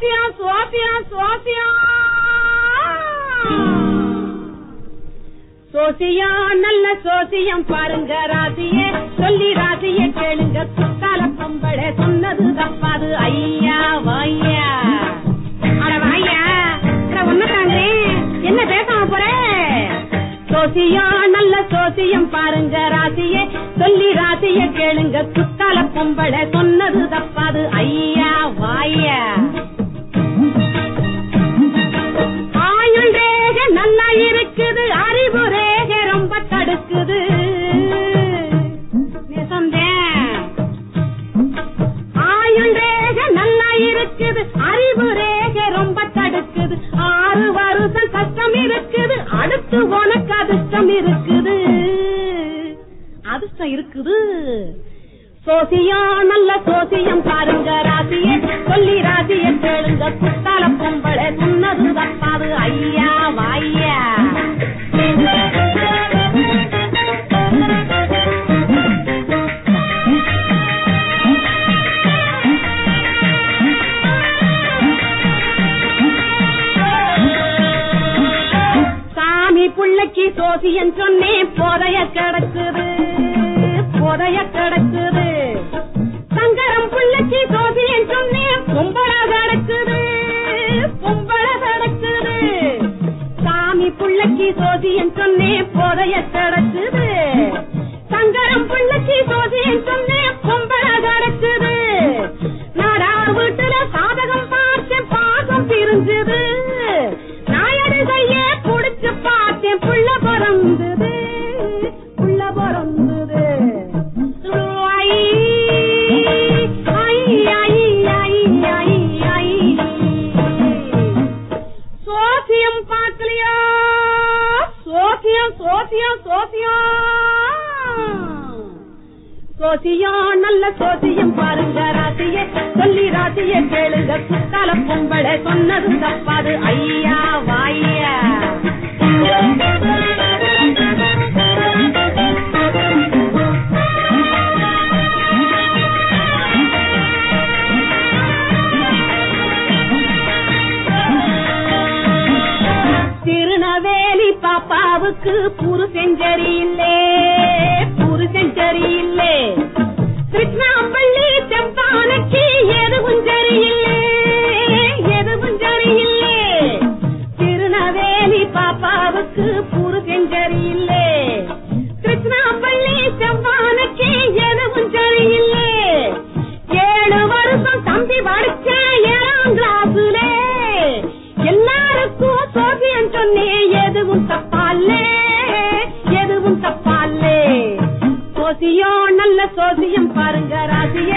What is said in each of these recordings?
சோசியம் சோசியம் சோசியம் சோசியா நல்ல சோசியம் பாருங்க ராசியே. சொல்லி ராசிய கேளுங்க. குத்தால பொம்பளை சொன்னது தப்பாது ஐயா வாய்யா. அட வாய்யா. அட என்ன பேசாம போற? சோசியா நல்ல சோசியம் பாருங்க ராசியே. சொல்லி ராசிய கேளுங்க. குத்தால பொம்பளை சொன்னது தப்பாது அடுத்து அதிர்ஷ்டம் இருக்குது. அதிர்ஷ்டம் இருக்குது. சோசியம் நல்ல சோசியம் பாருங்க ராசியே. சொல்லி ராசிய கேளுங்க புள்ளைக்கு சோசியம் போதைய கிடக்குது போதைய கிடக்குது. சங்கரம் புள்ளைக்கு சோசியம் சொன்னே பொம்பள கிடக்குது பொம்பள கிடக்குது. சாமி புள்ளைக்கு சோசியம் சொன்னே போதைய கிடக்குது. பிறந்தது புள்ள பிறந்தது. ஐ, ஐ, ஐ, ஐ, ஐ, ஐ. சோசியம் பார்க்கலையா சோசியம் சோசியம் சோசியம். சோசியம் நல்ல சோசியம் பாருங்க ராசிய. சொல்லி ராசிய கேளுங்க. குத்தால பொம்பளை சொன்னது தப்பாது. ஐயா பொண்ணுக்கு புரு செஞ்சரி இல்லே புரு செஞ்சரி இல்லே. கிருஷ்ணாப்பள்ளி செம்பானக்கு எதுவும் சரியில்லே எதுவும் சரியில்லே திருநவேலி பாப்பாவுக்கு புரு செஞ்சரி இல்லே. கிருஷ்ணாப்பள்ளி செம்பானக்கு எதுவும் சரியில்லே ஏழு வருஷம் தம்பி படிச்ச ஏழாம் கிளாஸ்லே எல்லாருக்கும் சோபியம் சொன்னே எதுவும் தப்பா? தப்பாலே எதுவும் தப்பாலே சோசியம் நல்ல சோசியம் பாருங்க ராசிய.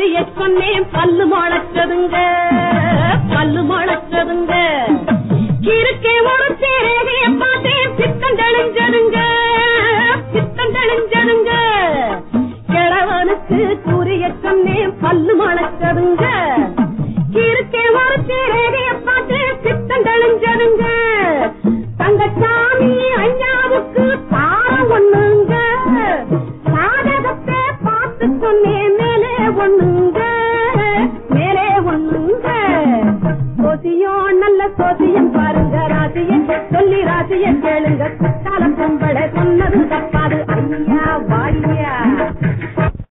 கிழவனுக்கு சொன்னேன் பல்லு முளைச்சதுங்க பல்லு முளைச்சதுங்க இருக்கே ஒரு சேரேகைய பார்த்தேன் சித்தம் தெளிஞ்சதுங்க. சித்தம் தெளிஞ்சதுங்க. கிழவனுக்கு கூறிய சொன்னேன் பல்லு முளைச்சதுங்க இருக்கே ஒரு சேரேகைய பார்த்தேன் சித்தம் தெளிஞ்சதுங்க. தங்கச்சாமி ஐயாவுக்கு தாரம் ஒண்ணுங்க. சாதகத்தை பார்த்து சொன்னேன் ஒண்ணுங்க மேலே ஒண்ணுங்க சோசியம் நல்ல சோசியம் பாருங்க ராசிய சொல்லி ராசிய கேளுங்க.